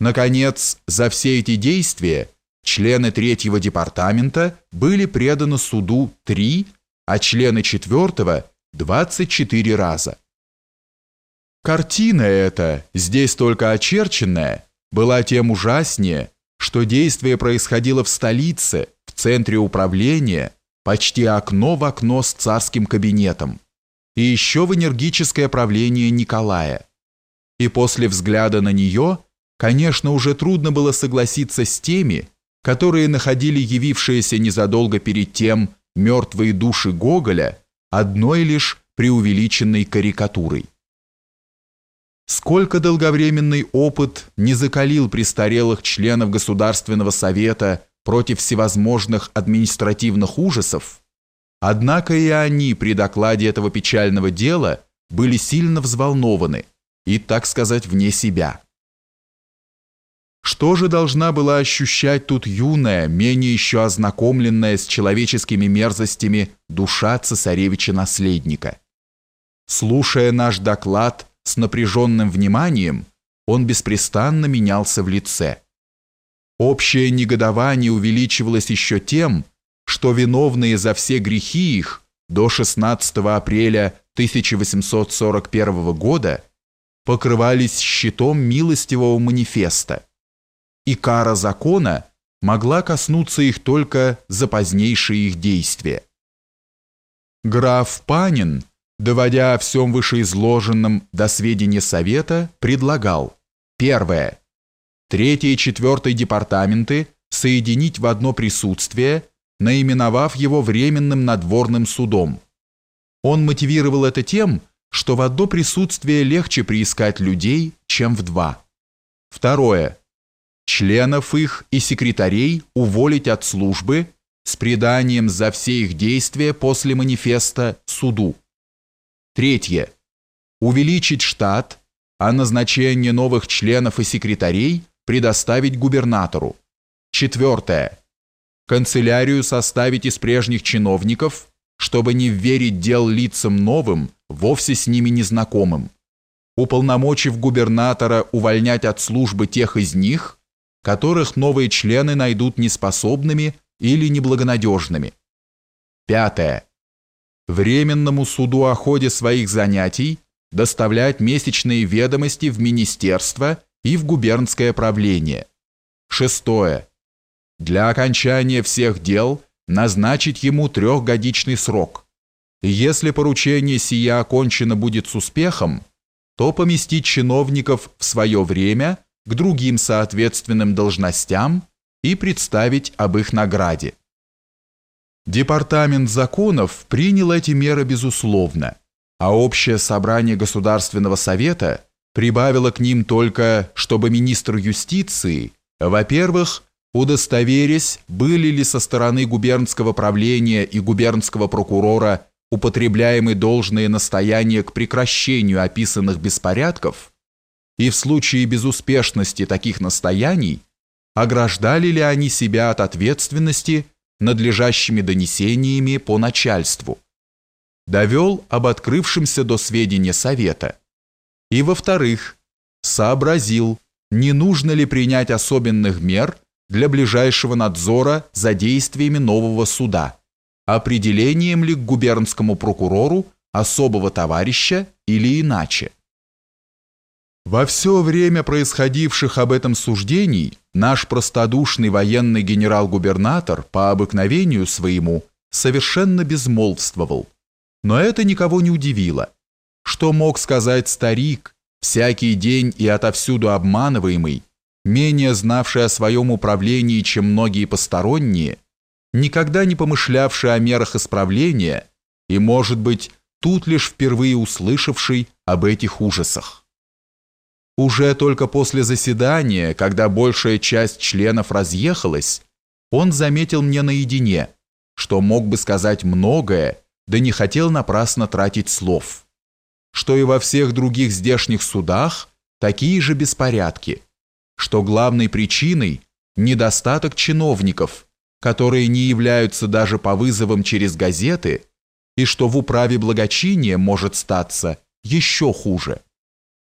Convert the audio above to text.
Наконец, за все эти действия члены третьего департамента были преданы суду три, а члены четвертого – 24 раза. Картина эта, здесь только очерченная, была тем ужаснее, что действие происходило в столице, в центре управления, почти окно в окно с царским кабинетом, и еще в энергическое правление Николая. И после взгляда на нее, конечно, уже трудно было согласиться с теми, которые находили явившиеся незадолго перед тем мертвые души Гоголя одной лишь преувеличенной карикатурой. Сколько долговременный опыт не закалил престарелых членов Государственного Совета против всевозможных административных ужасов, однако и они при докладе этого печального дела были сильно взволнованы и, так сказать, вне себя. Что же должна была ощущать тут юная, менее еще ознакомленная с человеческими мерзостями душа цесаревича-наследника? Слушая наш доклад с напряженным вниманием, он беспрестанно менялся в лице. Общее негодование увеличивалось еще тем, что виновные за все грехи их до 16 апреля 1841 года покрывались щитом милостивого манифеста, и кара закона могла коснуться их только за позднейшие их действия. Граф Панин, доводя о всем вышеизложенном до сведения Совета, предлагал первое – третий и четвертый департаменты соединить в одно присутствие, наименовав его временным надворным судом. Он мотивировал это тем, что в одно присутствие легче приискать людей, чем в два. Второе. Членов их и секретарей уволить от службы с преданием за все их действия после манифеста суду. Третье. Увеличить штат, а назначение новых членов и секретарей – предоставить губернатору. Четвертое. Канцелярию составить из прежних чиновников, чтобы не верить дел лицам новым, вовсе с ними незнакомым. Уполномочив губернатора увольнять от службы тех из них, которых новые члены найдут неспособными или неблагонадежными. Пятое. Временному суду о ходе своих занятий доставлять месячные ведомости в министерство и в губернское правление. Шестое. Для окончания всех дел назначить ему трехгодичный срок. если поручение сия окончено будет с успехом, то поместить чиновников в свое время к другим соответственным должностям и представить об их награде. Департамент законов принял эти меры безусловно, а общее собрание Государственного совета – прибавила к ним только, чтобы министр юстиции, во-первых, удостоверясь, были ли со стороны губернского правления и губернского прокурора употребляемы должные настояния к прекращению описанных беспорядков, и в случае безуспешности таких настояний, ограждали ли они себя от ответственности надлежащими донесениями по начальству. Довел об открывшемся до сведения Совета – и, во-вторых, сообразил, не нужно ли принять особенных мер для ближайшего надзора за действиями нового суда, определением ли к губернскому прокурору особого товарища или иначе. Во все время происходивших об этом суждений наш простодушный военный генерал-губернатор по обыкновению своему совершенно безмолвствовал. Но это никого не удивило. Что мог сказать старик, всякий день и отовсюду обманываемый, менее знавший о своем управлении, чем многие посторонние, никогда не помышлявший о мерах исправления и, может быть, тут лишь впервые услышавший об этих ужасах. Уже только после заседания, когда большая часть членов разъехалась, он заметил мне наедине, что мог бы сказать многое, да не хотел напрасно тратить слов что и во всех других здешних судах такие же беспорядки, что главной причиной недостаток чиновников, которые не являются даже по вызовам через газеты, и что в управе благочиния может статься еще хуже.